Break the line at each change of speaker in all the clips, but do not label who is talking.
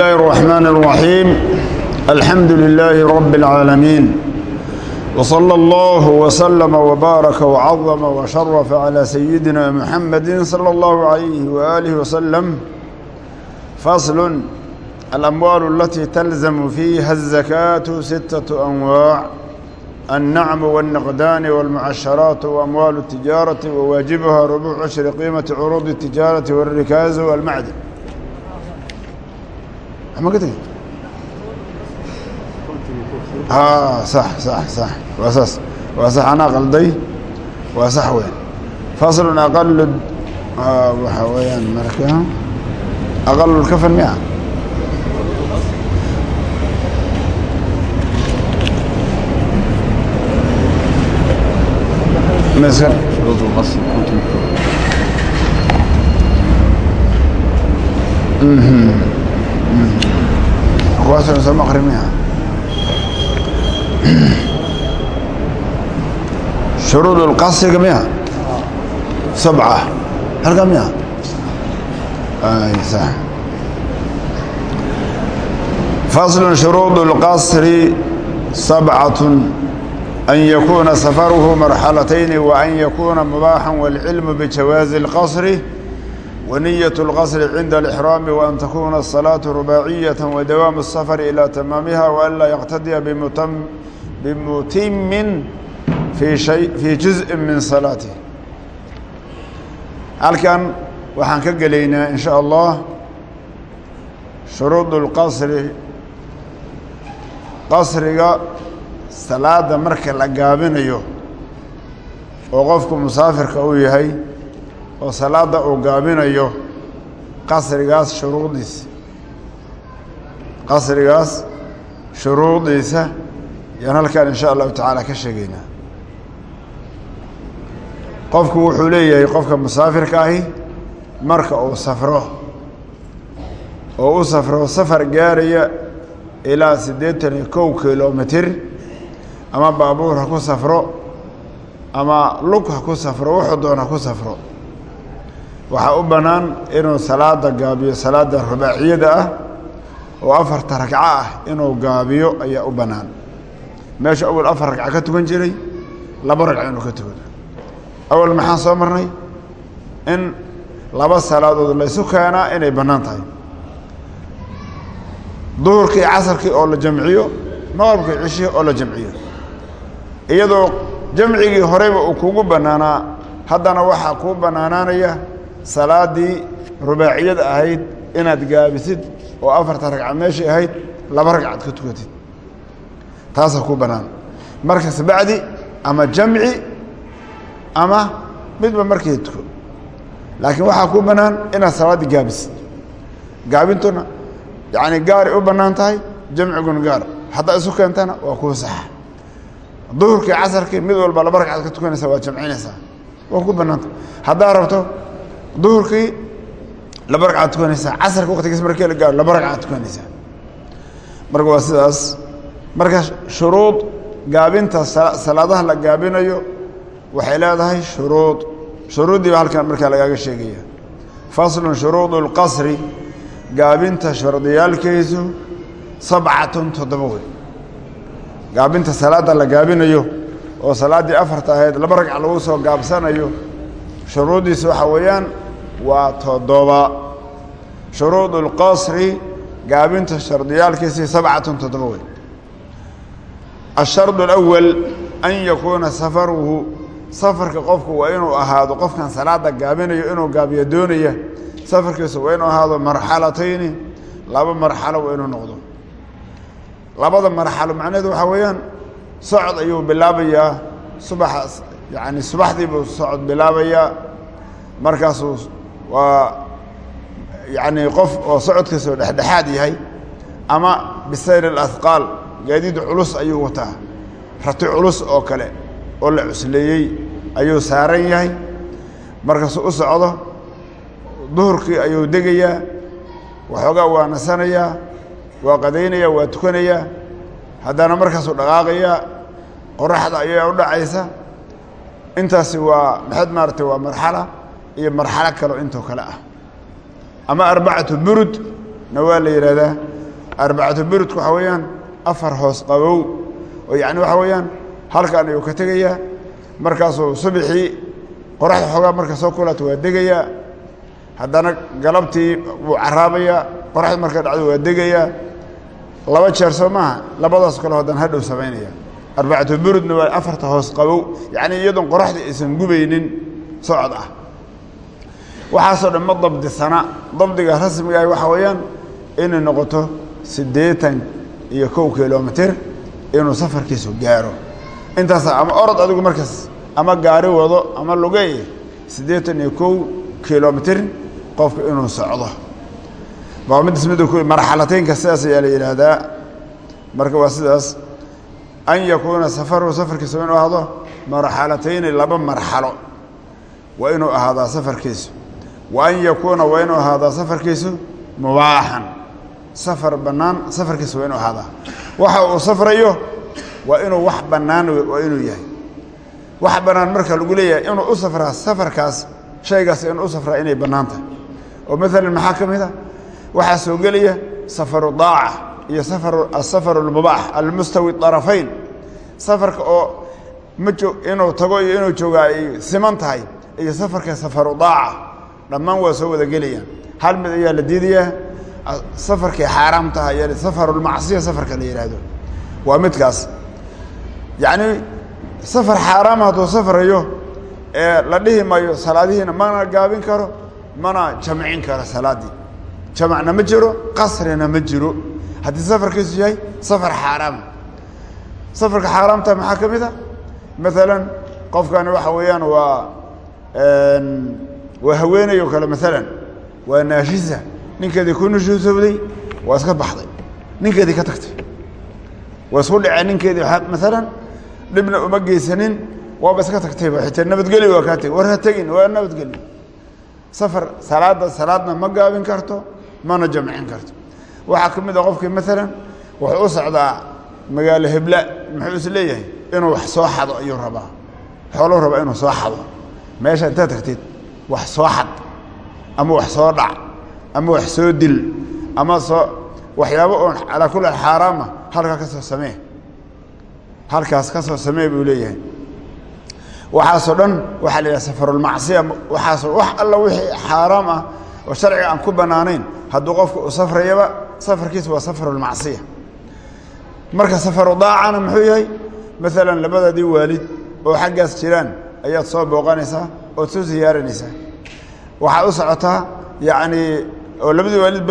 الله الرحمن الرحيم الحمد لله رب العالمين وصلى الله وسلم وبارك وعظم وشرف على سيدنا محمد صلى الله عليه وآله وسلم فصل الأموال التي تلزم فيها الزكاة ستة أنواع النعم والنقدان والمعشرات وأموال التجارة وواجبها ربع عشر قيمة عروض التجارة والركاز والمعدن ما قلت اه صح صح صح واساس واسح انا قلدي واسح وين فصل اقل اه وحويان مركها اقل الكفن 100 مثلا
شروط الغسل كنت
كويس نسمى مغرميها شروط القصر كمية سبعة هل كمية اي صح فصل شروط القصر سبعة أن يكون سفره مرحلتين وأن يكون مباحا والعلم بجواز القصر ونية القصر عند الإحرام وأن تكون الصلاة رباعية ودوام السفر إلى تمامها وألا يقتدي بمتم بمتم في شيء في جزء من صلاته halkan waxaan ka gelaynaa in sha allah shuruud اlqasri qasriga salaada marka la gaabinayo oo qofku musaafirka uu yahay oo salaada uu gaabinayo qasrigaas shuruudiisa. Qasrigaas shuruudiisa yaan halkaan in sha allahu tacaala ka sheegaynaa qofku wuxuu leeyahay qofka musaafirka ahi marka uu safro. Oo u safro safar gaaraya ilaa siddeetan iyo kow kilomitir ama baabuur ha ku safro ama lug ha ku safro wuxuu doon ha ku safro waxaa u bannaan inuu salaada gaabiyo salaada rubaaciyada ah oo afarta ragco ah inuu gaabiyo ayaa u bannaan. Meesha awal afar ragco ka tukan jiray laba ragco inuu ka tukado awal maxaan soo marnay? In laba salaadood laysu keenaa inay bannaan tahay. Duhurkii casarkii oo la jamciyo maqrabkii cishihii oo la jamciyo. Iyadoo jamcigii horeyba uu kugu bannaanaa haddana waxaa kuu bannaanaanaya salaadii rubaaciyada ahayd inaad gaabisid oo afarta ragca meeshay ahayd laba ragcaad ka tukatid. Taasaa kuu bannaan markas bacdi ama jamci ama midba markii tuko. Laakiin waxaa kuu bannaan inaad salaaddii gaabisid. Gaabintuna yacni gaaray u bannaan tahay jamciguna gaar. Haddaa isu keentana waa kuu saxa. Duhurkii casarkii mid walba laba ragcaad ka tukanaysaa waa jamcinaysaa. Waa ku bannaanta haddaa rabto duhurkii laba ragcaad tukanaysaa. Casarka waqtigiis markii la gaaro laba ragcaad tukanaysaa. Marka waa sidaas. Marka shuruud gaabinta salaadaha la gaabinayo waxay leedahay shuruud. Shuruuddii ba halkan markaa lagaaga sheegaya faslun shuruud اlqasri gaabinta shardiyaalkiisu sabcatun toddoba wey gaabinta salaada la gaabinayo oo salaaddii afarta ahayd laba ragc lagu soo gaabsanayo shuruuddiisa waxaa weeyaan waa toddoba shuruud اlqasri gaabinta shardiyaalkiisii sabcatun toddoba wey الsharد الأول an yakuuna safaruhu safarka qofku waa inuu ahaado qofkan salaada gaabinayo inuu gaabiyo doonaya safarkiisu waa inuu ahaado marxalatayni laba marxalo waa inuu noqdo labada marxalo macnaheedu waxaa weeyaan socod ayuu bilaabayaa subaxa yani subaxdii buu socod bilaabayaa markaasuu waa yani qof oo socodkiisu dhexdhexaad yahay ama bisayr اlahqaal gaadiid culus ayuu wataa. Rati culus oo kale oo la cusleeyey ayuu saaran yahay. Markaasuu u socdo duhurkii ayuu degayaa waxoogaa waa nasanayaa waa qadaynaya waa tukanayaa. Haddana markaasuu dhaqaaqayaa qoraxda ayaa u dhacaysa. Intaasi waa maxaad maaratay waa marxala iyo marxalo kaleo intoo kale ah. Ama arbacatu burud na waa la yidhaahdaa arbacatu burudku waxaa weeyaan afar hoos qabow. Oo yacni waxaa weeyaan halkan ayuu ka tegayaa. Markaasuu subaxii qoraxda xoogaa marka soo kulaato waa degayaa. Haddana galabtii wuu caraabayaa qoraxda marka dhacdo waa degayaa. Laba jeer soo maaha labadaas kale haddana hadhow samaynaya arbacatu burudna waa afarta hoos qabow. Yacni iyadoon qoraxda aysan gubaynin socod ah waxaasoo dhan ma dabdisana dabdiga rasmiga ah waxaa weeyaan inay noqoto siddeetan iyo kow kilomitir inuu safarkiisu gaaro. Intaasa ama orod adigu markaas ama gaari wado ama lugey siddeetan iyo kow inuu socdo. Waa mid ismid marxalateynka sidaas ayaa la yidhaahdaa. Marka waa sidaas an yakuuna safaruhu safarkiisu inuu ahaado marxalatayni laba marxalo. Waa inuu ahaadaa safarkiisu wa an yakuuna waa inuu ahaadaa safarkiisu mubaaxan safar bannaan safarkiisu waa inuu ahaadaa waxa uu safrayo waa inuu wax bannaan waa inuu yahay wax bannaan marka lagu leeyahay inuu u safraa safarkaas shaygaas inuu u safraa inay bannaan tahay oo maalan maxaa ka mid a waxaa soo gelaya safaru daaca iyo asafaru almubaax almustawi طarafayn safarka oo ma inuu tago iyo inuu joogaa ay siman tahay iyo safarka safaru daaca dhammaan waa soo wada gelayaan hal mid ayaa la diidayaa safarkii xaaraam taha ayaa safaru lmacsiya safarka la yidhaahdo waa midkaas. Yacni safar xaaraama hadduu safrayo ee la dhihi maayo salaadihiina mana gaabin karo mana jamcin karo salaaddii jamacna ma jiro qasrina ma jiro. Haddii safarkiisu yahay safar xaaraama safarka xaaraamta maxaa ka mid a maalan qofkani waxa weeyaan waa waa haweeney oo kale maalan waa naashisa ninkeedii ku nushuusowday waa iska baxday. Ninkeedii ka tagtay. Waa isku dhaceen ninkeedii maalan dhibna uma geysanin waaba iska tagtayba xitaa nabadgeli waa kaa tegi war ha tegin waa nabadgeli safar salaadda salaadna ma gaabin karto mana jamcin karto. Waxaa ka mid a qofkii maalan wuxuu u socdaa magaalo hebla. Muxuu is leeyahay? Inuu wax soo xado ayuu rabaa. Xooluu rabaa inuu soo xado. Meesha intaad tagtid wax soo xad ama wax soo dhac ama wax soo dil ama soo waxyaabo oon calaa kulli xaaraama halkaa ka soo samee. Halkaas ka soo samee buu leeyahay. Waxaasoo dhan waxaa la yidhaha safarulmacsiya waxaasoo wax alla wixii xaaraam ah oo sharciga aan ku bannaanayn hadduu qofku u safrayaba safarkiisa waa safarulmacsiya marka safaru daacana muxuu yahay? Maalan labadadii waalid oo xaggaas jiraan ayaad soo booqanaysaa ood soo ziyaaranaysaa waxaa u socotaa yacnii oo labadii waalid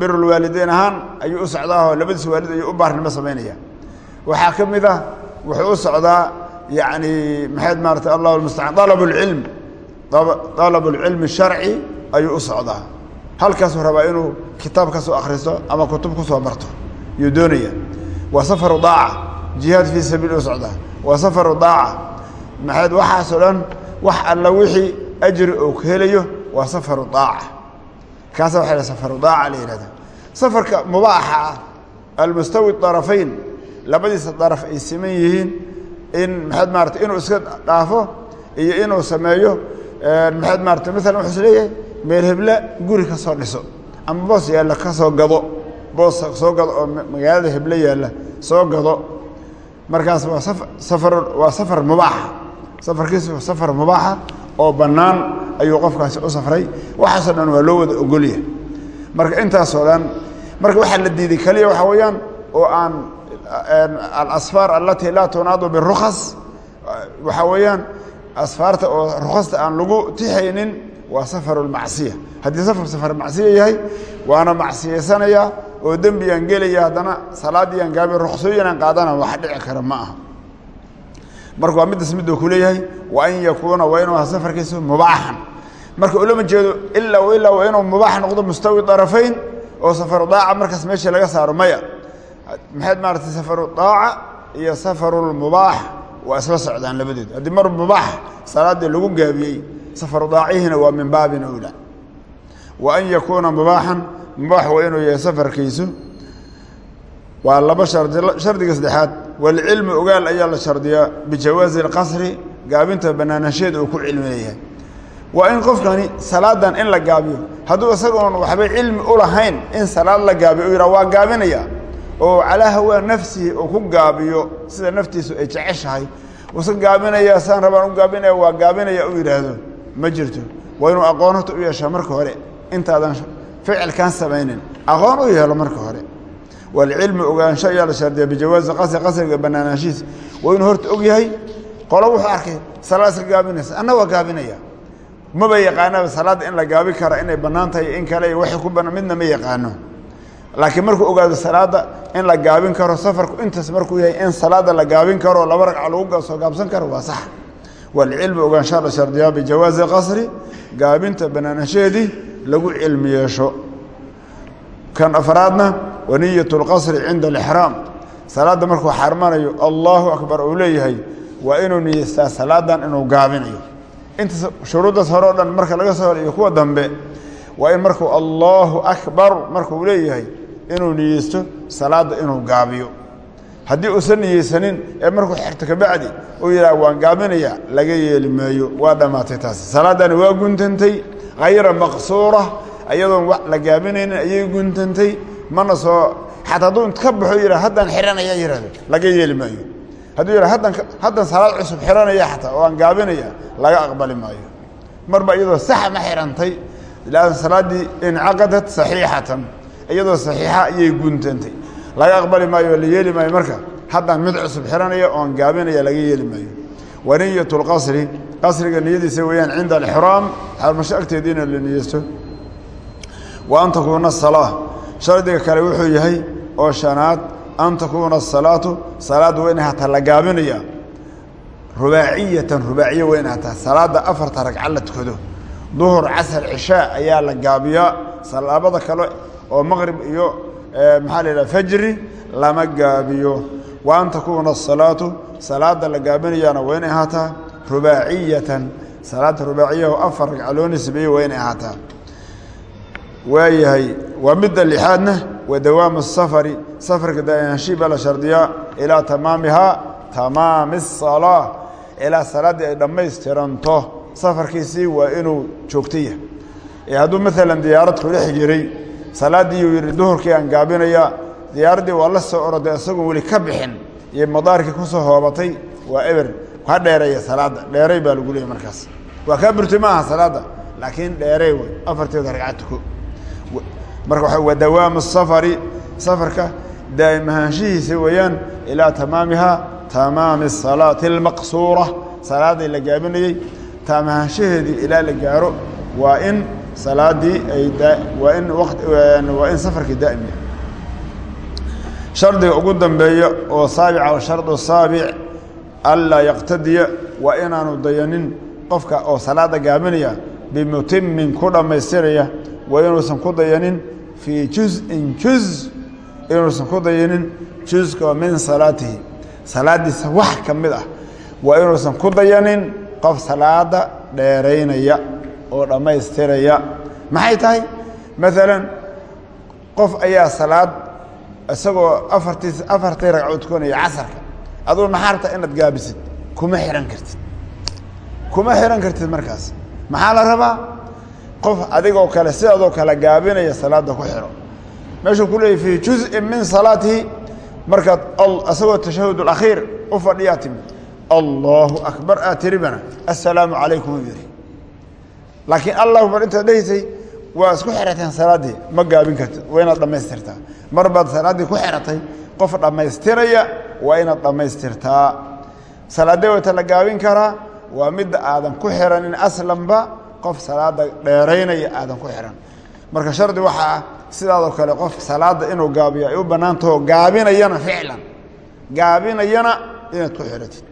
birulwaalideyn ahaan ayuu u socdaahoo labadiis waalid ayuu u baarnimo samaynaya waxaa ka ah, wuxuu u socdaa yacni maxayd maarata allah almustacaan alab اlcilm dalab اlcilmi sharci ayuu u socdaa. Halkaasuu rabaa inuu kitaab ka soo akhristo ama kutub ku soo marto. Yuu doonaya waa safaru daaca. Jihaad fii sabiil u socdaa. Waa safaru daaca. Maxayd waxaasoo wax alla wixii ajri uu ka helayo waa safaru daaca. Kaasa waxa la safaru daaca la yihahda safarka mubaaxa ah almustawi طarafayn labadiisa daraf ay siman yihiin in maxaad maarata inuu iska dhaafo iyo inuu sameeyo maxaad maarata maalan wuxuu is leeyahay meel hebla guri ka soo dhiso ama boos yaalla ka soo gado. Boos soo gado oo magaalada heblo yaalla soo gado. Markaas waa safar waa safar mubaaxa safarkiisu waa safar mubaaxa oo bannaan ayuu qofkaasi u safray. Waxaasoo dhan waa loo wada ogolya marka intaasoo dhan marka waxaa la diiday keliya waxaa weeyaan oo aan alasfaar alatii laa tunaadu birukas waxaa weeyaan asfaarta oo rukhasta aan lagu tixaynin waa safaru lmacsiya haddii safar safar macsiya yahay waana macsiyaysanayaa oo dembiyaan gelaya haddana salaadiiaan gaabi ruksooyinaan qaadana wax dhici kara ma aha marka waa middaas miduu ku leeyahay wa an yakuuna waa inuu safarkiisu mubaaxan. Marka ulama jeedo ilaa ilaa waa inuu mubaax noqdo mustawi darafayn oo safaru daaca markaas meesha laga saaro maya. Maxayd maarata safaru daaca iyo safaru lmubaax waa isla socdaan labadood haddii mar mubaax salaaddii lagu gaabiyey safaru daacihiina waa min baabin owla wa an yakuuna mubaaxan mubaax waa inuu yahay safarkiisu. Waa laba shardi shardiga saddexaad walcilmi ogaal ayaa la shardiyaa bijawaazi اlqasri gaabinta banaanaansheeda uu ku cilmi leeyahay waa in qofkani salaadan in la gaabiyo. Hadduu isagoon waxba cilmi u lahayn in salaad la gaabiyo u yidhah waa gaabinaya. Oo calaa hawaa nafsihi uu ku gaabiyo sida naftiisu ay jeceshahay. Usa gaabinaya saan rabaan u gaabinaya waa gaabinaya u yidhaahdo. Ma jirto. Waa inuu aqoon horta walcilmi ogaansho ayaa la shardiya bijawaazi qasri qasriga banaanaanshihiis waa inuu horta og yahay qolo wuxuu arkay salaad iska gaabinaysa anna waa gaabinaya. Maba yaqaanaba salaadda in la gaabi kara inay bannaan tahay in kale waxay ku bannaan midna ma yaqaano. Laakiin markuu ogaado salaadda in la gaabin karo safarku intaas markuu yahay in salaadda la gaabin karo laba ragca lagu soo gaabsan karo waa sax. Walcilmi ogaanshaa la shardiyaa bijawaazi qasri gaabinta banaanashaheedii lagu cilmi yeesho kan afraadna waniyat اlqasri cinda alixraam salaadda markuu xarmanayo allahu akbar uu leeyahay waa inuu niyeystaa salaadan inuu gaabinayo. Intaas shuruuddaas hore o dhan marka laga soo hor iyo kuwa dambe waa in markuu allahu akbar markuu leeyahay inuu niyeysto salaadda inuu gaabiyo. Haddii uusan niyeysanin ee markuu xerto kabacdi uu yidhaha waan gaabinaya laga yeeli maayo waa dhammaatay taasi. Salaaddani waa guntantay hayra maqsuura ayadoon wa la gaabinaynin ayay guntantay mana soo xataa hadduu ka baxo yidhah haddaan xihanaya yihahdo laga yeeli maayo. Hadduu yidhah haddan haddan salaad cusub xihanaya xataa oo aan gaabinaya laga aqbali maayo. Marba iyadoo saxa ma xihantay lan salaaddii incaqadat saxiixatan iyadoo saxiixa ayay guntantay. Laga aqbali maayo la yeeli maayo. Marka haddaan mid cusub xihanaya oon gaabinaya laga yeeli maayo. Waniyat qasriga niyadiisa weeyaan cinda alixraam xarmasho agteeda ina la niyeysto wa an takuuna asalaa shardiga kale wuxuu yahay oo shanaad an takuuna asalaatu salaadda waa inay hataa la gaabinaya. Rubaaciyatan rubaaciya waa inay hataa salaadda afarta ragca la tukado. Duhur casar cishaa ayaa la gaabiyaa. Salaabada kale oo maqrib iyo maxaa la yidhaha fajri lama gaabiyo. Wa an takuuna asalaatu salaada la gaabinayaana waa inay ahaataa rubaaciyatan. Salaada rubaaciya oo afar ragca loo nisbeeye waa inay ahaataa waayahay waa midda lixaadna wa dawaamu safari safarka daanshii baa la shardiyaa ilaa tamaamihaa tamaami الsalaa ilaa salaaddii ay dhammaystiranto. Safarkiisii waa inuu joogto yahay ee hadduu maalan diyaarad ku dhex jiray salaaddii uu yidhi duhurkii aan gaabinayaa diyaaraddii waa la soo oroday isagoon weli ka bixin iyo madaarkii ku soo hoobatay waa eber ha dheereeya salaadda. Dheeray baa lagu leeyay markaas. Waa kaa burti ma aha salaadda laakiin dheerey wey afarteeda ragca tuko marka wa dawaamu safari safarka daa'im ahaanshihiisa weeyaan ilaa tamaamihaa tamaami asalaati almaqsuura. Salaaddii la gaabinayey taam ahaanshaheedii ilaa la gaaro waa in salaaddii ay waa in waa in safarkii daa'im yahay shardiga ugu dambeeya oo saabica shardu saabic anlaa yaqtadiya waa inaanu dayanin qofka oo salaada gaabinaya bimutimin ku dhammaystiraya waa inuusan ku dayanin fii juzin juz inuusan ku dayanin juzka min salaatihi. Salaaddiisa wax ka mid ah. Waa inuusan ku dayanin qof salaada dheeraynaya oo dhammaystiraya. Maxay tahay? Maalan qof ayaa salaad isagoo afartii afartii ragco tukanaya casarka. Aduu maxaa rabtaa inaad gaabisid? Kuma xihan kartid. Kuma xihan kartid markaas. Maxaa la rabaa qof adigoo kale sidaadoo kale gaabinaya salaada ku xiro. Meeshuu ku leeyay fii juzin min salaatihi markaad isagoo tashahud alakhiir u fadhiyaa timid. Akbar aad tiribana assalaamu calaykum u yidhi. Laakiin allahu akbar intaad waa isku xerateen salaaddii ma gaabin kartid waa inaad dhammaystirtaa. Mar ku xeratay qof dhammaystiraya waa inaad dhammaystirtaa. Salaadee gaabin karaa waa midda aadan ku xiranin aslanba qof salaada dheeraynaya aadan ku xihan marka shardi waxaa ah sidaadoo kale qof salaada inuu gaabiyo ay u bannaantaho gaabinayana ficlan. Gaabinayana inaad ku xiratid.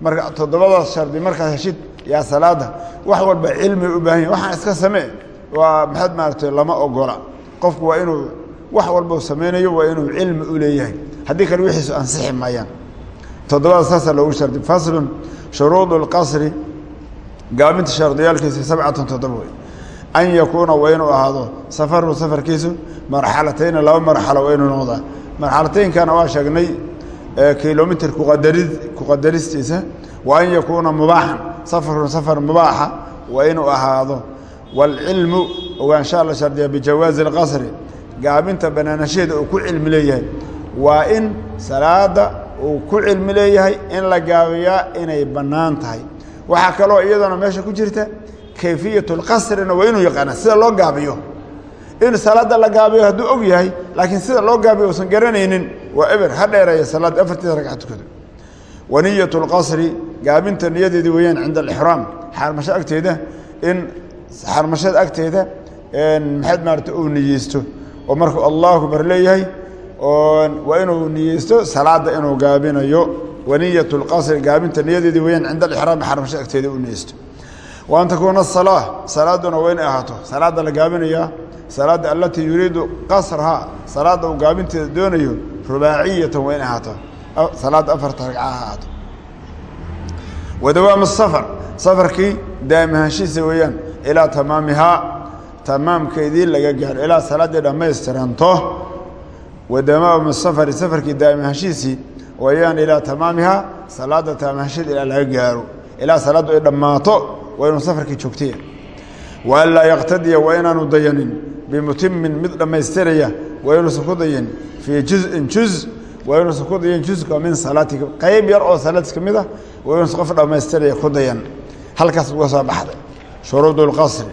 Marka toddobadaas shardi markaad heshid yaa salaada wax walba cilmi u baahan ya waxaan iska samee waa maxaad maaragtay lama ogola. Qofku waa inuu wax walbau samaynayo waa inuu cilmi u leeyahay. Haddii kale wixiisu ansixi maayaan. Toddobada saasaa loogu shardi faslun shuruud اlqasri gaabinta shardiyaalkiisa sabcatan toddoba wey an yakuuna waa inuu ahaado safaru safarkiisu marxalatayni laba marxalo waa inuu noqdaa. Marxalataynkana waa sheegnay kilomitr kuqadari kuqadaristiisa wa an yakuuna mubaaxan safarun safar mubaaxa waa inuu ahaado waalcilmu ogaanshaa la shardiya bijawaazi اlqasri gaabinta banaanasheeda uu ku cilmi leeyahay. Waa in salaada uu ku cilmi leeyahay in la gaabiyaa inay bannaan tahay waxaa kaloo iyadana meesha ku jirta kayfiyat اlqasrina waa inuu yaqaana sida loo gaabiyo. In salaada la gaabiyo hadduu og yahay laakiin sida loo gaabiyo uusan garanaynin waa eber ha dheereeya salaadda afartiisa ragca tukado waniyat اlqasri gaabinta niyadeedii weeyaan cinda alixraam xaarmasho agteeda in xaarmashada agteeda maxaad maarata uu niyeysto. Oo markuu allahu akbar leeyahay waa inuu niyeysto salaada inuu gaabinayo waniyat اlqasri gaabinta niyadeedii weyaan cinda alixraami xaramsha agteeda u niyeysto wa an takuuna asalaa salaaduna waa inay ahaato salaadda la gaabinayaa salaadda allatii yuriidu qasrahaa salaadda uu gaabinteeda doonayo rubaaciyatan waa inay ahaato salaadda afarta ragca ha ahaato wa dawaamu safar safarkii daa'imahaanshihiisa weeyaan ilaa tamaamihaa tamaamkeedii laga gaaro ilaa salaaddii dhammaystiranto wa dawaamu safari safarkii daa'imahaanshihiisii weeyaan ilaa tamaamihaa salaada taamahaansheed ilaa laga gaaro ilaa salaaddu ay dhammaato waa inuu safarkii joogtaya wa an laa yaqtadiya waa inaanu dayanin bimutimin mid dhammaystiraya waa inuusan ku dayan fii juzin juz waa inuusan ku dayan juzka min salaati qayb yar oo salaadis ka mid ah waa inuusan qof dhammaystiraya ku dayan halkaas uga soo baxday shuruud اlqasri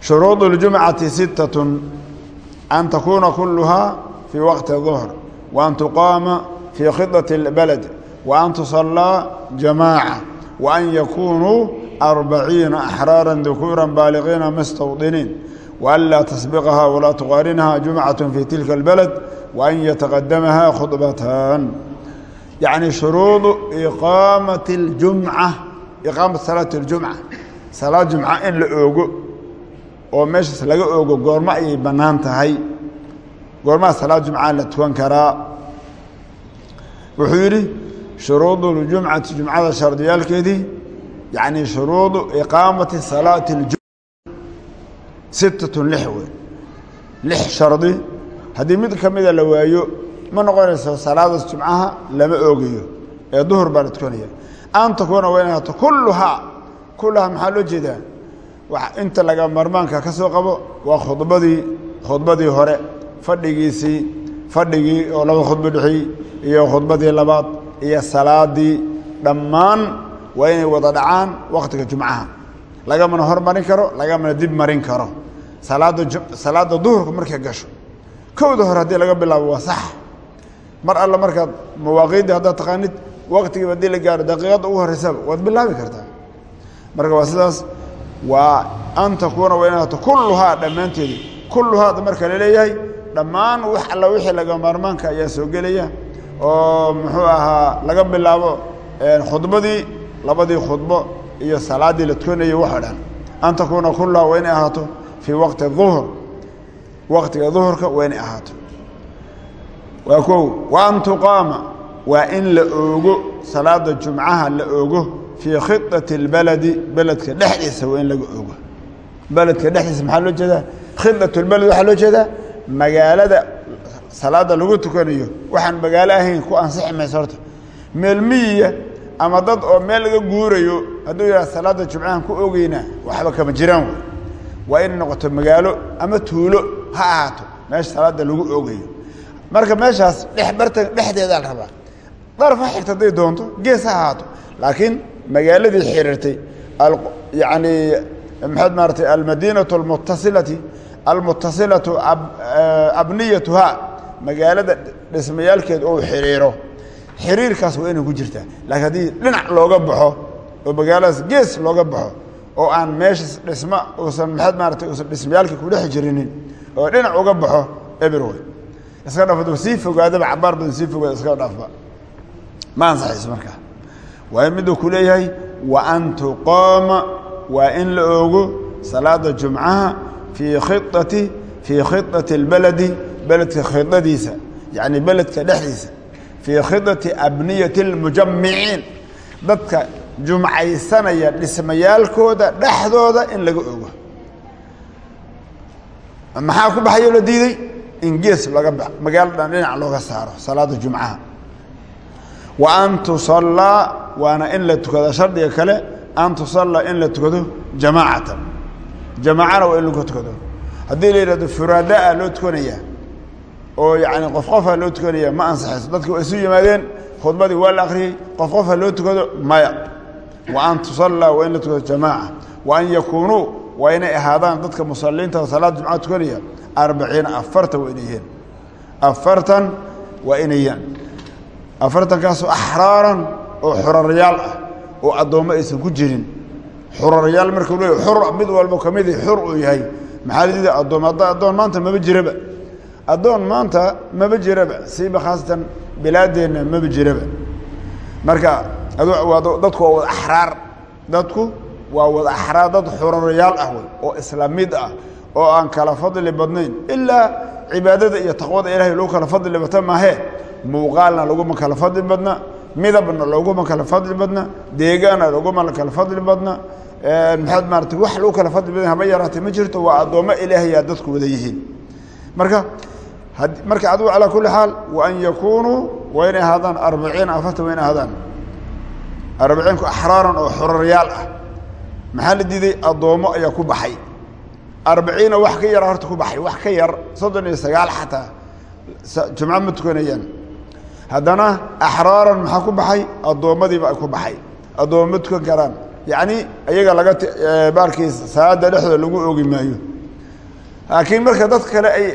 shuruud اljumcati sittatun an takuuna kuluhaa fii waqti الظuhr wa an tuqaama fii khidaة اlbalad wa an tusallaa jamaaca wa an yakunuu arbaciina axraara dukuura baaliqiina mustawdiniin وأn laa tasbiqaha walaa tuqaarinha jumcaة fi tilka اlbalad وan yataqadamaha khudbatan yaعni shuruudu iqaamati اljumca iqaamat salaati اljumca salaad jumca in la oogo oo meeshaas laga oogo goormo ayay bannaan tahay goormaha salaad jumca la tukan karaa wuxuu yidhi shuruudu ljumcati jumcada shardiyaalkeedii yacni shuruudu iqaamati salaati اljumca sittatun lix wey lix shardi haddii mid ka mida la waayo ma noqonayso salaadaas jumcaha lama oogayo ee duhur baa la tukanaya an takuuna waa inay haato kulluhaa kullahaa maxaa loo jeedaa? Inta laga marmaanka ka soo qabo waa khudbadii khudbadii hore fadhigiisii fadhigii oo laba khudbo dhexi iyo khudbadii labaad iyo salaadii dhammaan waa inay wada dhacaan waktiga jumcaha. Lagamana hormarin karo lagamana dib marin karo. Salaada duhurka markay gasho kowda hore haddii laga bilaabo waa sax. Mar alla markaad mawaaqiiddii haddaad taqaanid waktigiiba haddii la gaaro daqiiqadda ugu horreysaba waad bilaabi kartaa. Marka waa sidaas waa an takuuna waa inaato kulluhaa dhammaanteedi. Kulluhaada marka la leeyahay dhammaan wax alla wixii laga maarmaanka ayaa soo gelaya oo muxuu ahaa laga bilaabo khudbadii labadii khudbo iyo salaaddii la tukanayo waxoo dhan. An takuuna kulluhaa waa inay ahaato fii waqti duhr waqtiga duhurka waa inay ahaato. Waa kow wa an tuqaama waa in la oogo salaada jumcaha la oogo fii khidati اlbaladi beledka dhexdiisa waa in laga oogo. Beledka dhexdiisa maxaa loo jeedaa? Khidat اlbaled waxaa loo jeedaa magaalada salaada lagu tukanayo waxaan magaalo ahayn ku ansixi mayso horta. Meel miyiya ama dad oo meel laga guurayo hadduu yidhaha salaada jumcahan ku oogeynaa waxba kama jiraan wey waa inay noqoto magaalo ama tuulo ha ahaato meesha salaada lagu oogayo marka meeshaas dhex bartan dhexdeedaa la rabaa. Daraf ha xigta hadday doonto gees ha ahaato. Laakiin magaaladii xiriirtay yani maxaad maaratay almadiinatu almutasilati almutasilatu abniyatuha magaalada dhismayaalkeeda ou xiriiro. Xiriirkaas waa inay ku jirtaa. Laakiin haddii dhinac looga baxo oo magaaladaas gees looga baxo oo aan meeshas dhisma uusan maxaad maaratay uusan dhismayaalka ku jirinin oo dhinac uga baxo eber wey iska dhafdo sii fogaadaba cabaar badan sii fogaada iska dhaafba ma ansaxayso markaa waa miduu ku wa an tuqaama waa in la oogo salaada jumcaha fii khiati fii khidati اlbaladi beledka khidadiisa yacni beledka dhexdiisa fii khidati abniyati اlmujamiciin dadka jumcaysanaya dhismayaalkooda dhexdooda in laga ogo maxaa ku baxayoo la diiday in gees laga ba magaaladan dhinac looga saaro salaada jumcaha wa an tusallaa waana in la tukado shardiga kale an tusallaa in la tukado jamaacatan jamaacana waa in lagu tukado haddii la yidhahdo furaadaa loo tukanayaa oo yani qof qofha loo tukanaya ma ansaxayso. Dadki waa isu yimaadeen khudbadii waa la akriyey qof qofha loo tukado maya. Wa an tusallaa waa in la tukado jamaaca. Wa an yakuunuu waa inay ahaadaan dadka musaliinta salaad jumca tukanaya arbaciina afartan waa inay yihiin. Afartan waa inayaan afartankaasoo axraaran oo xuraryaal ah oo addoommo aysan ku jirin xuraryaal markuu leeya xur mid walba ka midi xur uu yahay. Maxaa ladida addoom maanta maba jiraba. Addoon maanta maba jiraba. Siiba khaasatan bilaadeenna maba jiraba. Marka dadku waa wada axraar. Dadku waa wada axraar. Dad xuraryaal ah wey oo isla ah oo aan kala fadli badnayn. Ilaa cibaadada iyo taqwada ilahay lagu kala fadli bata maahee muuqaalna laguma kala fadli badna. Midabna laguma kala fadli badna. Deegaanna laguma kala fadli badna maxaad maarata wax lagu kala fadli badan haba yaraatay ma jirto waa addoommo ilaahayaa dadku wada yihiin. Marka marka adigu calaa kulli xaal wa an yakuunuu waa inay ahaadaan arbaciina afartan waa inay ahaadaan. Arbaciinku axraaran oo xuraryaal ah. Maxaa la diiday? Addoommo ayaa ku baxay. Arbaciina wax ka yara horta ku baxay. Wax ka yar soddon iyo sagaal xataa. Jumco ma tukanayaan. Haddana axraaran maxaa ku baxay? Addoommadiiba ay ku baxay. Addoommo ma tukan karaan yacni iyaga laga baarkii salaada dhexdooda lagu oogi maayo. Laakiin marka dad kale ay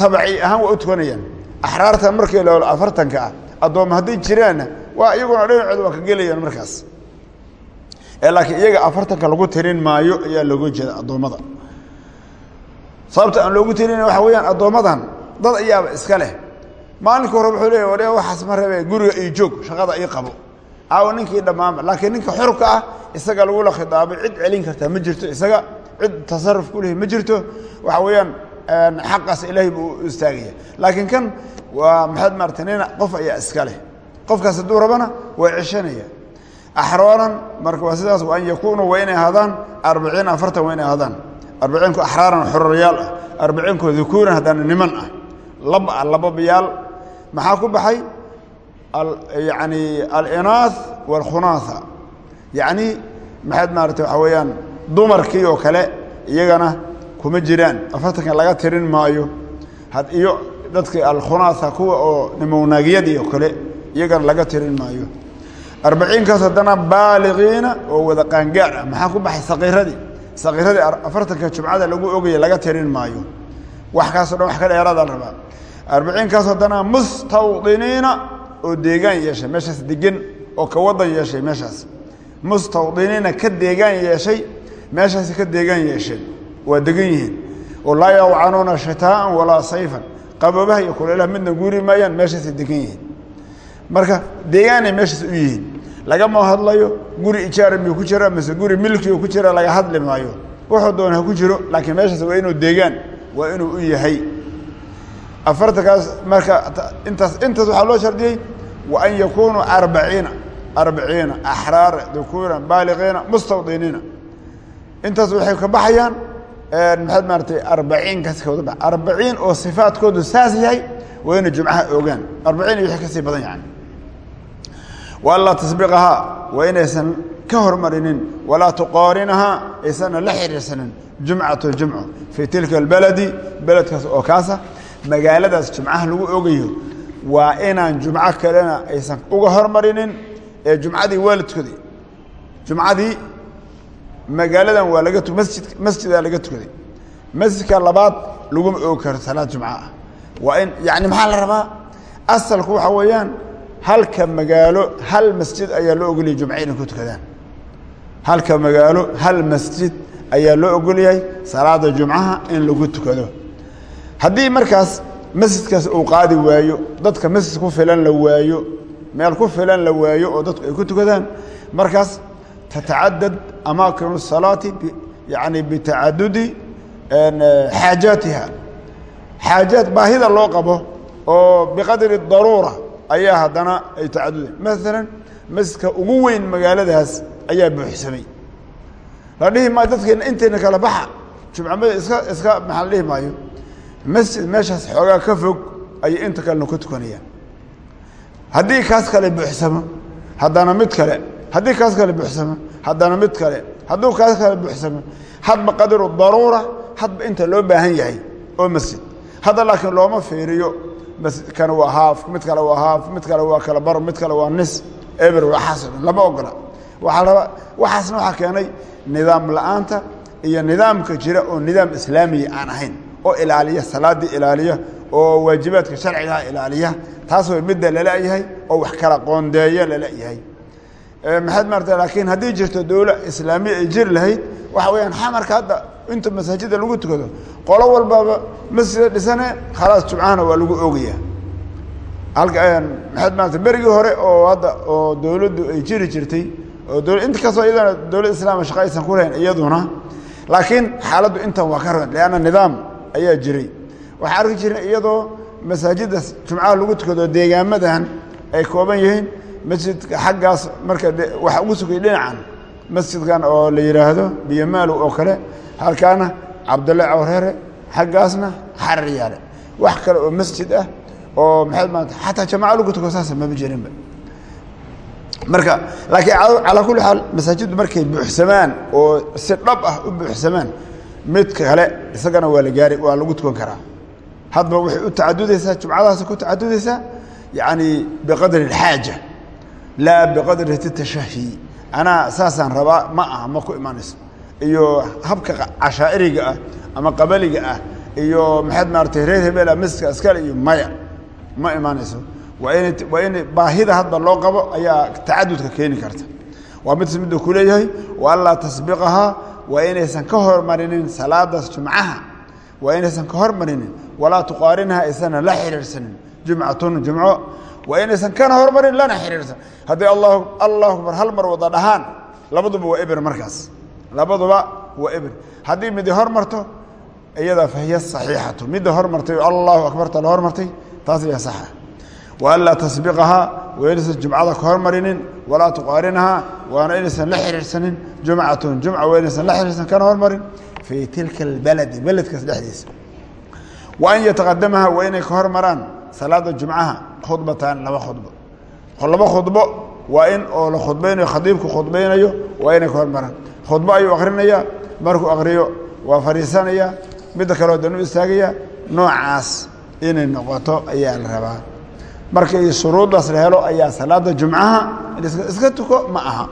tabaci ahaan waa u tukanayaan. Axraartan markii la afartanka ah addoommo hadday jiraanna waa iyaguna dhinacooda waa ka gelayaan markaas. Laakiin iyaga afartanka lagu tirin maayo ayaa looga jeeda addoommada. Sababta aan loogu tirin waxa weeyaan addoommadan dad ayaaba iska leh. Maalinka hore wuxuu leeya waxaas ma rabe guriga ii joog shaqada ii qabo caawa ninkii dhammaanba. Laakiin ninka xurka ah isaga lagula khidaabay cid celin kartaa ma jirto. Isaga cid tasaruf ku lehi ma jirto. Waxa weeyaan xaqaas ilaahay buu u istaagaya. Laakiin kan waa maxaad maarata nin qof ayaa iska leh. Qofkaas hadduu rabana waa ceshanaya. Axraaran marka waa sidaas wa an yakuunuu waa inay ahaadaan arbaciin afartan waa inay ahaadaan. Arbaciinku axraaran xuraryaal ah. Arbaciinku dukuuran haddana niman ah. Lab ah lababayaal maxaa ku baxay yani alinaah wاlkhunaatha yacni maxaad maarata waxaa weeyaan dumarkii oo kale iyagana kuma jiraan. Afartanka laga tirin maayo. Iyo dadkii alkhunaatha kuwa oo nimownaagiyadii oo kale iyagana laga tirin maayo. Arbaciinkaas haddana baaligiina oo wada qaangaar ah. Maxaa ku baxay sakiiradii sakiiradii afartanka jumcada lagu ogaya laga tirin maayo. Wax kaasoo dhan wax ka dheeraada rabaa. Arbaciinkaas haddana mustawdiniina oo deegaan yeeshay meeshaas degan oo ka wadan yeeshay meeshaas. Mustawdiniina ka deegaan yeeshay meeshaasi ka deegaan yeesheen waa degan yihiin. Oo laa yawcanuuna shitaaan walaa sayfan. Qaboobaha iyo kuleelaha midna guuri maayaan meeshaasay degan yihiin. Marka deegaanay meeshaas u yihiin. Lagama hadlayo guri ijaara miyuu ku jira mise guri milkiu ku jira laga hadli maayo. Wuxuu doona ha ku jiro laakiin meeshaas waa inuu deegaan waa inuu u yahay afartankaas marka intaas intaas waxaa loo shardiyey wa an yakunuu arbaciina arbaciina axraara dukuuran baaliqiina mustawdiniina intaas waxay ka baxayaan maxaad maaratay arbaciinkaas kawada ba arbaciin oo sifaadkoodu saas yahay waa inay jumcaha ogaan. Arbaciin iyo wixii ka sii badan yani wa anlaa tasbiqahaa waa inaysan ka hormarinin walaa tuqaarinahaa aysanna la xiriirsanin jumcatu jumco fii tilka albaladi beledkaas oo kaasa magaaladaas jumcaha lagu ogayo waa inaan jumco kalena aysan uga hormarinin ee jumcadii waa jumcadii magaaladan waa laga masjid masjidaa laga tukaday. Masjidka labaad laguma oogi karo salaad jumca ah. Waa in yani maxaa la rabaa? Asalku waxaa weeyaan halka magaalo hal masjid ayaa loo ogolyahay jumca inay ku tukadaan. Halka magaalo hal masjid ayaa loo ogolyahay salaada jumcaha in lagu tukado haddii markaas masjidkaas uu qaadi waayo dadka masjid ku filan la waayo meel ku filan la waayo oo dadku ay ku tukadaan markaas tatacadad amaakin الsalaati yani bitacadudi xaajaatiha. Xaajaad baahida loo qabo oo biqadri daruura ayaa haddana ay tacadudeen. Maalan masjidka ugu weyn magaaladaas ayaa buuxsamay la dhihi maayo dadkeena inteena kala baxa. Jumcamada iska iska maxaa la dhihi maayo masjid meeshaas xoogaa ka fog ayay inta kalena ku tukanayaan. Haddii kaas kale buuxsamo haddana mid kale haddii kaas kale buuxsamo haddana mid kale hadduu kaas kala buuxsamo hadba qadaru daruura hadba inta loo baahan yahay oo masjid. Hadda laakiin looma fiiriyo masjidkana waa haaf mid kale waa haaf mid kale waa kala bar mid kale waa nis eber waxaas lama ogola. Waxaa raba waxaasna waxaa keenay nidaam la'aanta iyo nidaamka jira oo nidaam islaamiya aan ahayn oo ilaaliya salaadii ilaaliya oo waajibaadka sharcigaha ilaaliya taas way midda la leeyahay oo wax kala qoondeeya la leeyahay maxaad maarata laakiin haddii jirto dowla islaamiya ay jiri lahayd waxa weeyaan xamarka hadda inta masaajida lagu tukado qolo walbaba masjida dhisane khalaas jumcahana waa lagu oogaya halka maxaad maarata berigii hore oo hadda oo dowladdu ay jiri jirtay oo dowla inta kastoo iyadana dowlad islaama shaqa ku lahayn iyaduna laakiin xaaladdu intan waa ka roon leanna nidaam ayaa jiray. Waxaa arki jirnay iyadoo masaajidda jumcaha lagu tukado deegaamadan ay kooban yihiin masjidka xaggaas marka waxa ugu sugay dhinacan masjidkan oo la yidhaahdo biyomaalow oo kale halkaana cabdulle cawreere xaggaasna xarar yaale. Wax kale oo masjid ah oo maxaad maanta xataa jamaca lagu tuko saasa mama jirinba. Marka laakiin calaa kulli xaal masaajiddu markay buuxsamaan oo si dhab ah u buuxsamaan mid kale isagana waa la gaari waa lagu tukan karaa. Hadba waxay u tacadudaysaa jumcadaas ku tacadudaysaa yani biqadri اlxaaja laa biqadri tashahi anaa saasaan rabaa ma aha ma ku imanayso iyo habka cashaa'iriga ah ama qabaliga ah iyo maxaad maaratay reer hebela masjidka askale iyo maya ma imanayso waa ina waa in baahida hadba loo qabo ayaa tacadudka keeni karta. Waa mid miduu ku leeyahay wa anlaa tasbiqahaa waa inaysan ka hormarinin salaadaas jumcaha. Waa inaysan ka hormarinin walaa tuqaarinha aysanan la xiriirsanin jumcatun jumco. Waa inaysan kana hormarin lana xiriirsan. Allah allahu akbar hal mar wada dhahaan labaduba waa eber markaas. Labaduba waa eber haddii midi hormarto iyada fahiya saxiixatu. Midda hormartay allahu akbarta la hormartay taas ayaa saxa wa anlaa tasbiqahaa waa inaysan jumcada ka hormarinin walaa tuqaarinhaa waana inaysan la xiriirsanin. Jumcatun jumca waa inaysan la xiriirsan kana hormarin. Fii tilka albaladi beledkaas dhexdiisa. Wa an yataqadamaha waa inay ka hormaraan salaada jumcaha khudbataan laba khudbo. Laba khudbo waa in oo la khudbaynayo khadiibku khudbaynayo waa inay ka hormaraan. Khudbo ayuu akrinaya markuu akriyo waa fadhiisanaya midda kaleo dan u istaagaya noocaas inay noqoto ayaa la rabaa markii shuruuddaas la helo ayaa salaada jumcaha iska tuko ma aha.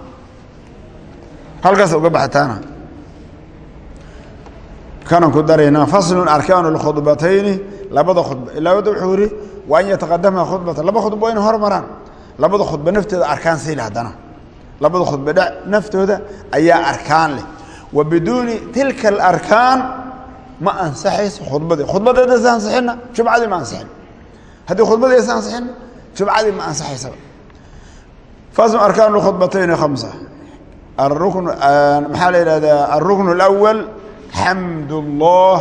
Halkaas uga baxataana kanan ku daraynaa faslun arkaanu اkhudbatayni labada khudba ilaawada wuxuu yihi wa an yataqadama khudbata laba khudba waa inay hormaraan. Labada khudba naftooda arkaan siile haddana. Labada khudba dhe naftooda ayaa arkaan leh. Wa biduuni tilka alarkaan ma ansaxayso khudbadii. Khudbadda sa ansixina jumcadii ma ansixin haddii khudbadii aysa ansixin jumcadii ma ansaxaysaba faslun arkaanu اkhudbatayni khamsa الركن maxaa la yidhahdaa الركن الأول xamd الlah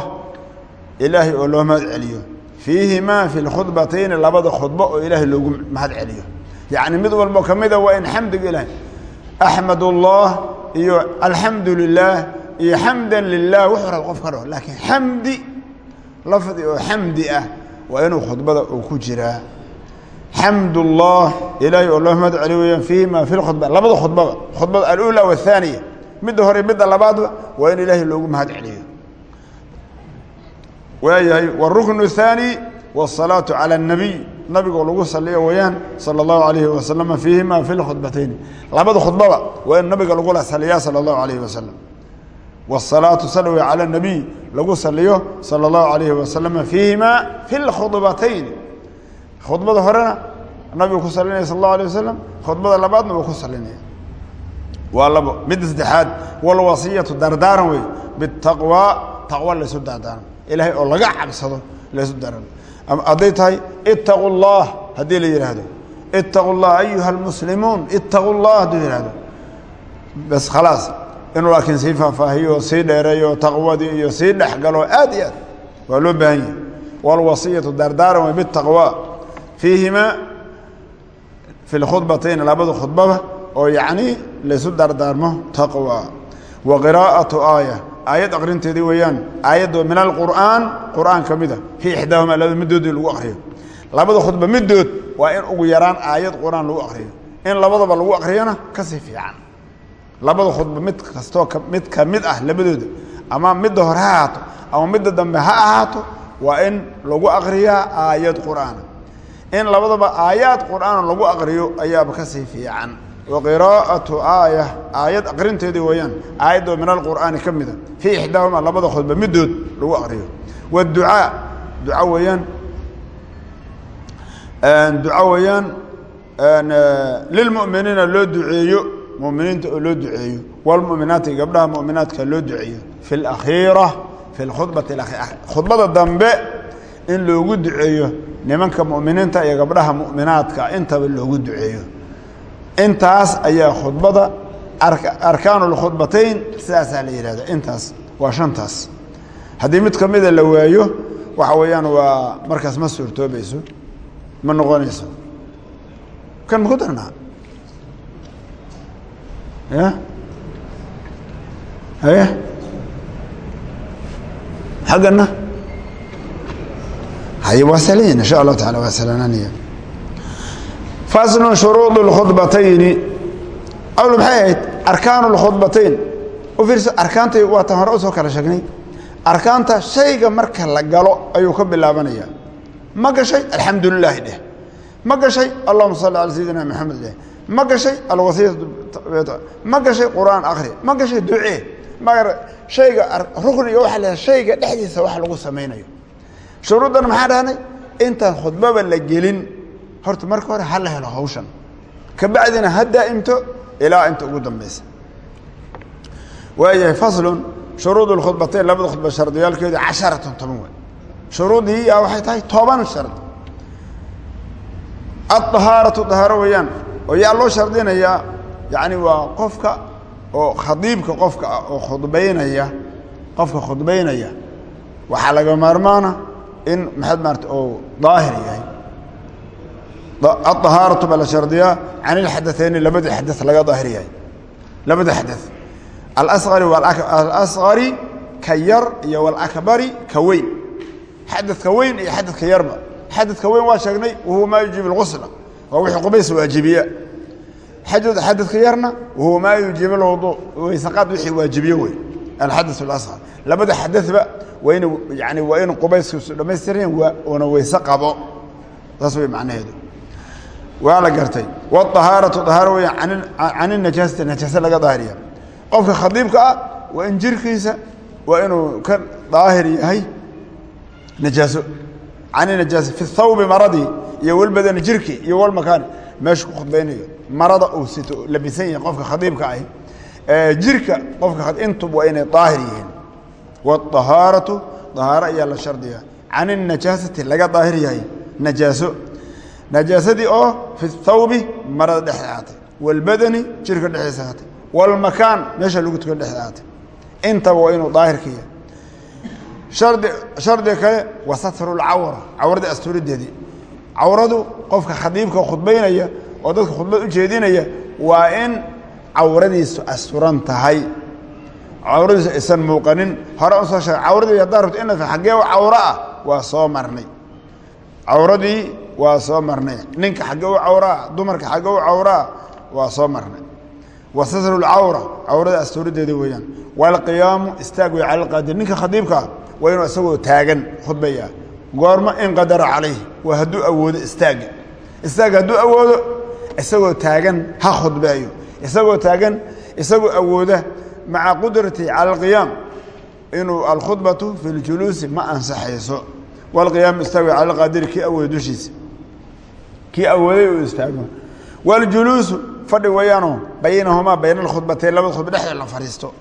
ilaahay oo loo mahad celiyo fiihimaa fi اlkhudbatayni labada khudbo oo ilaahay loogu mahad celiyo yacni mid walbo ka mida waa in xamdiga ilahay axmad الlah iyo alxamdu lilah iyo xamda lilah wuxuu raba qof ka dhaho laakiin xamdi lafdi oo xamdi ah waa inuu khudbada uu ku jiraa xamd الlah ilaahay oo loo mahad celiyo weyaan fiihima fi khudba labada khudbaba khudbada alula waاthaaniya midda hore midda labaadba waa in ilaahay loogu mahad celiyo waayahay wالrukn الثaanي wالصalaaةu calى الnabiy nabigoo lagu saliyo weyaan salى الlahu عalayhi wasalama fiihima fi اlkhudbatayni labada khudbaba waa in nabiga lagula saliyaa salى الlahu عalayhi wasalam wsalaatu salwi cala nabiy lagu saliyo sala allahu alayhi wasalama fiihima fi lkhudbatayn khudbada horena nabigu ku salinaya sal allahu alay wasalam khudbada labaadna uu ku salinaya waa labo midda saddexaad walwasiyatu dardaaran wey bitaqwa taqwa laysu dardaaran ilaahay oo laga cabsado laysu daran hadday tahay itaqu llah haddii la yidhaahdo itaqu llah ayuha lmuslimuun itaqu llah hadduu yihahdo bas khalaas inuu laakiin sii faahfaahiyo oo sii dheereeyo taqwadii iyo sii dhexgalo aad iyo aad waa loo baahan yahay. Walwasiyatu dardaaran wey bitaqwa fiihima fi lkhudbatayni labada khudbaba oo yacni laysu dardaarmo taqwa. Wa qiraa'atu aaya. Aayad aqrinteedii weeyaan aayadoo min alqur'aan qur'aan ka mida fii ixdaahuma labada middoodii lagu akriyo labada khudba middood waa in ugu yaraan aayad qur'aan lagu akriyo in labadaba lagu akriyona ka sii fiican labada khudba mid kastoo mid ka mid ah labadooda ama midda hore ha ahaato ama midda dambe ha ahaato waa in lagu aqriyaa aayad qur'aana in labadaba aayaad qur'aana lagu aqriyo ayaaba ka sii fiican. Wa qiraa'atu aaya aayad aqrinteedii weeyaan aayadoo min alqur'aani ka mida. Fii ixdaahuma labada khudba middood lagu aqriyo. Waducaa duca weeyaan duca weeyaan lilmu'miniina loo duceeyo muminiinta oo loo duceeyo walmu'minaati gabdhaha mu'minaadka loo duceeyo fi اlakhiira fi lkhudbati khudbada dambe in loogu duceeyo nimanka mu'miniinta iyo gabdhaha mu'minaadka intaba loogu duceeyo. Intaas ayaa khudbada arkaanu اlkhudbatayn sidaasaa la yihahda intaas waa shantaas. Haddii mid kamida la waayo waxa weeyaan waa markaas ma suurtoobayso ma noqonayso. Kan maku darnaa? ya haye xaggana haye waa sahlan in sha allahu taala waa sahlananaya faslu shuruud اlkhudbatayni awlu maxay ahayd arkaan اlkhudbatayn u fiirso arkaantay waatan hore u soo kala sheegnay arkaanta shayga marka la galo ayuu ka bilaabanaya ma gashay alxamdu lilaahi dheh ma gashay allahuma salli ala sayidina maxamed dheh ma gashay alwasiya ma gashay quraan akri ma gashay ducee ma hayga rukniga waa la hayga dhexdiisa wax lagu samaynayo shuruuddan maxaa dhahnay? Intaan khudbaba la gelin. Horta marka hore ha la helo hawshan. Kabacdina ha daa'imto ilaa inta ugu dambaysa. Waayahay faslun shuruud lkhudbatayn labada khudba shardiyaalkeeda casharatan toban wey shuruudii waxay tahay toban shard. Ahaaratu dahaaro weeyaan oo yaa loo shardinayaa yani waa qofka oo khadiibka qofka ah oo khudbaynaya qofka khudbaynaya waxaa laga maarmaana in maxaad maarata oo daahir yahay aلطahaaratu baa la shardiyaa can ilxadaثayni labadii xadaث laga daahir yahay labada xadaث alasqari alasqari ka yar iyo walakbari ka weyn xadadka weyn iyo xadadka yarba xadadka weyn waa sheegnay wahuwa maa yujiib اlgusla waa wixii qubays waajibiya xadadka yarna wahuwa maa yujiib lwudu waysaqaad wixii waajibiye wey alxadaث اlasqar labada xadadba waa in yani waa in qubayskiisu dhammaystireen una weyse qabo saas wey macnaheedu waa la gartay wاطahaaraةu طahaaro weya can inajaasati najaase laga daahiriya qofka khadiibka ah waa in jirkiisa waa inuu ka daahir yahay najaaso can najaasa fi thawbi maradii iyo walbadani jirki iyo walmakaani meeshu ku khudbaynayo marada uu sito labisan yahay qofka khadiibka ahi jirka qofka intub waa inay daahir yihiin wاطahaaratu طahaaro ayaa la shardiya can الnajaasati laga daahir yahay najaaso najaasadii oo fi thawbi marada dhex ahaatay walbadani jirka dhexdiisa ahaatay walmakaan meesha lagu tukan dhex ahaatay intaba waa inuu daahirka yahay hardi shardiga kale wa satru lcawra cawradii asturideedii cawradu qofka khadiibka khudbaynaya oo dadka khudbad u jeedinaya waa in cawradiisu asturan tahay. Cawradiisu aysan muuqanin. Hore u soo sheegay cawradii haddaa rabto ina xaggee cawro ah waa soo marnay. Cawradii waa soo marnay. Ninka xaggee u cawraa dumarka xaggee u cawraa waa soo marnay. Wa lcawra cawrada asturideeda weeyaan. Walqiyaamu istaag wey cala ninka khadiibkaa waa inuu isagoo taagan khudbaya goormo in qadara calayh waa hadduu awoodo istaaga istaag hadduu awoodo isagoo taagan ha khudbeeyo. Isagoo taagan isagoo awooda maca qudrati cala alqiyaam inuu alkhudbatu fi ljuluusi ma ansaxayso. Walqiyaamu istaag wey cala lqaadiri kii awooda dushiisa. Kii awooday uu istaago. Waljuluusu fadhi weeyaanoo baynahumaa bayna alkhudbatayn labada khudba dhexdeed la fadhiisto.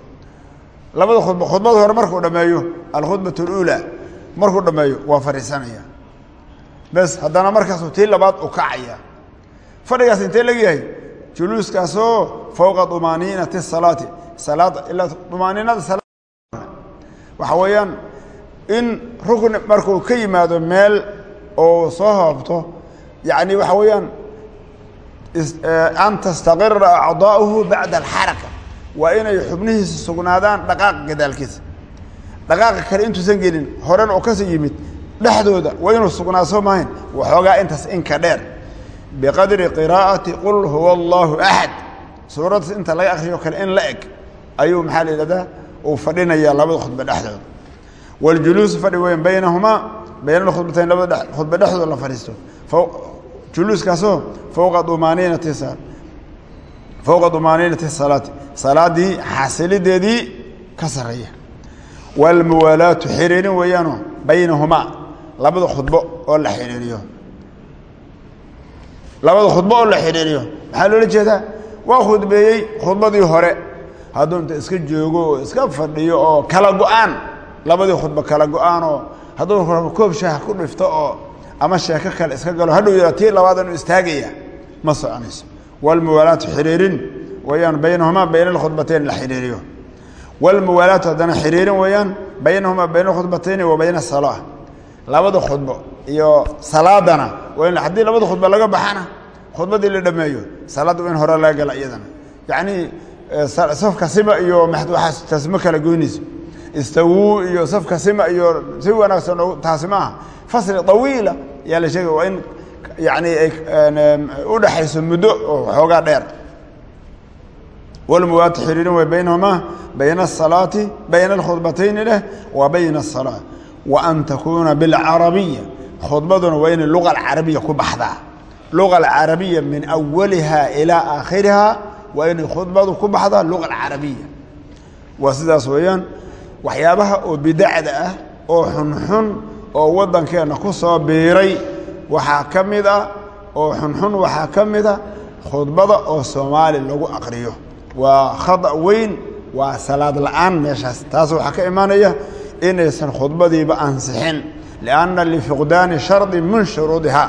Labada khudba khudbada hore markuu dhammeeyo alkhudbat اluulaa markuu dhammeeyo waa fadhiisanaya. Bes haddana markaasuu tii labaad u kacaya. Fadhigaas intee legyahay juluuskaasoo fowqa dumaaniinati salaati. Dumaaniinada waxaa weeyaan in rukni markuu ka yimaado meel oo soo hoobto yacni waxaa weeyaan an tastaqira acdaa'uhu bacda alxaraka. Waa inay xubnihiisa sugnaadaan dhaqaaqa gadaalkiisa dhaqaaqa kale intuusan gelin horen oo ka sii yimid dhexdooda waa inuu sugnaa soo mahayn waxoogaa intaas inka dheer. Biqadri qiraa'ati qul huwa allaahu axad suuraddas inta laga akriyo kale in la eg ayuu maxaa la yidhahdaa? Uu fadhinayaa labada khudba dhexdooda. Waljuluusu fadhi weyan baynahumaa bayna alkhudbatayn labada khudba dhexdooda la fadhiisto. Juluuskaasoo fowqa dumaaniinati fowqa dumaaniinati salaati. Salaaddii xasilideedii ka sarreeya waalmuwaalaatu xiriirin weeyaano baynahumaa labada khudbo oo la xidhiiriyo labada khudbo oo la xidhiiriyo maxaa loola jeedaa waa khudbeeyey khudbadii hore hadduu inta iska joogo oo iska fadhiyo oo kala go'aan labadii khudbo kala go'aan oo hadduu koob shaah ku dhifto oo ama sheeko kale iska galo hadhow yara tii labaad inuu istaagaya ma soconayso walmuwaalaatu haddana xiriirin weeyaan baynahumaa bayna alkhudbatayni wa bayna asalaa labada khudbo iyo salaadana haddii labada khudbo laga baxana khudbadii la dhameeyo salaadda waa in hore laga gala iyadana yacnii safka sima iyo waxaas taasi ma kala goynayso istawuu iyo safka sima iyo si wanaagsan taasi ma aha fasli طawiila ayaa la sheegay waa in yani ay u dhaxayso muddo oo xoogaa dheer walmuwaati xiriirin way baynahumaa bayna asalaati bayna alkhudbatayni leh wa bayna asalaa wa an takuuna bilcarabiya khudbaduna waa inay luqa alcarabiya ku baxdaa luqa alcarabiya min awaliha ilaa aakhirihaa waa inay khudbadu ku baxdaa luqa alcarabiya waa sidaas weeyaan waxyaabaha oo bidacda ah oo xunxun a khudbada oo waa khada weyn waa salaad la'aan meeshaas. Taas waxaa ka imanaya inaysan khudbadiiba ansixin lianna lifiqdaani shardi min shuruudiha.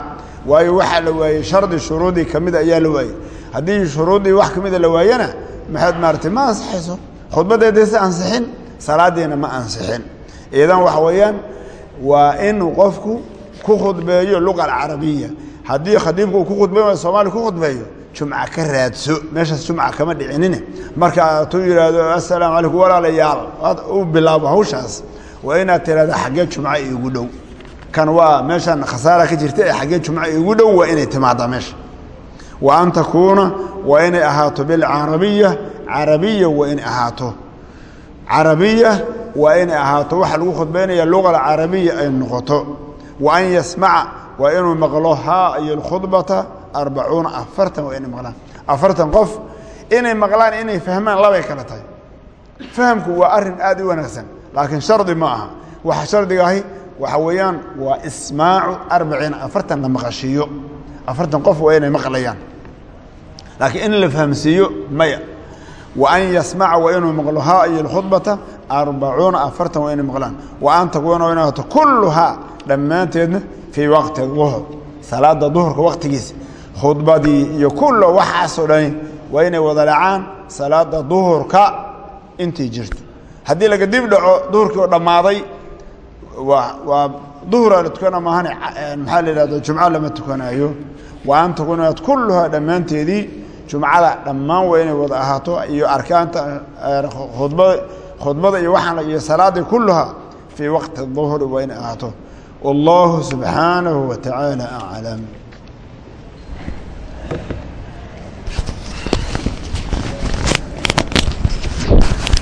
Waayo waxaa la waayey shardi shuruudii ka mida ayaa la waayey haddii shuruuddii wax ka mida la waayana maxaad maaratay ma ansixayso khudbadeedaysa ansixin salaadiina ma ansixin. Idan waxa weeyaan waa inuu qofku ku khudbeeyo luga alcarabiya. Haddii khadiibku uu ku khudbeyn waayo soomaaliya ku khudbeeyo jumca ka raadso meeshaas jumca kama dhicinine. Marka tuu yidhaahdo assalaamu calaykum walaalayaal. U bilaabo hawshaas. Waa inaad tihahda xaggee jumca iigu dhow. Kan waa meeshan khasaara ka jirta ee xaggee jumca iigu dhow waa inay timaadaa meesha. Wa an takuuna waa inay ahaato bilcarabiya carabiya waa inay ahaato. Carabiya waa inay ahaato waxa lagu khudbaynaya luga alcarabiya ay noqoto. Wa an yasmaca waa inuu maqlo haa iyo alkhudbata arbacuuna afartan waa inay maqlaan. Afartan qof inay maqlaan inay fahmaan labay kala tahay. Fahamku waa arrin aad u wanaagsan laakiin shardi ma aha. Waxa shardiga ahi waxa weeyaan waa ismaacu arbaciina afartan la maqashiiyo. Afartan qof waa inay maqlayaan. Laakiin in la fahamsiiyo maya. Wa an yasmaca waa inuu maqlo haa iyo alkhudbata arbacuuna afartan waa inay maqlaan. Wa an takuuna waa inay kulluhaa dhammaanteedna fii waqti duhr salaada duhurka waqtigiisa khudbadii iyo kullo waxaasoo dhani waa inay wada dhacaan salaada duhurka intii jirto. Haddii laga dib dhaco duhurkii oo dhammaaday waa waa duhura la tukana maahane maxaa la yidhahdo jumco lama tukanayo wa an takuuna kulluhaa dhammaanteedii jumcada dhammaan waa inay wada ahaato iyo arkaanta khudba khudbada iyo waxaan iyo salaadii kulluhaa fii waqti duhri waa inay ahaato. Wallahu subxaanahu wa tacaala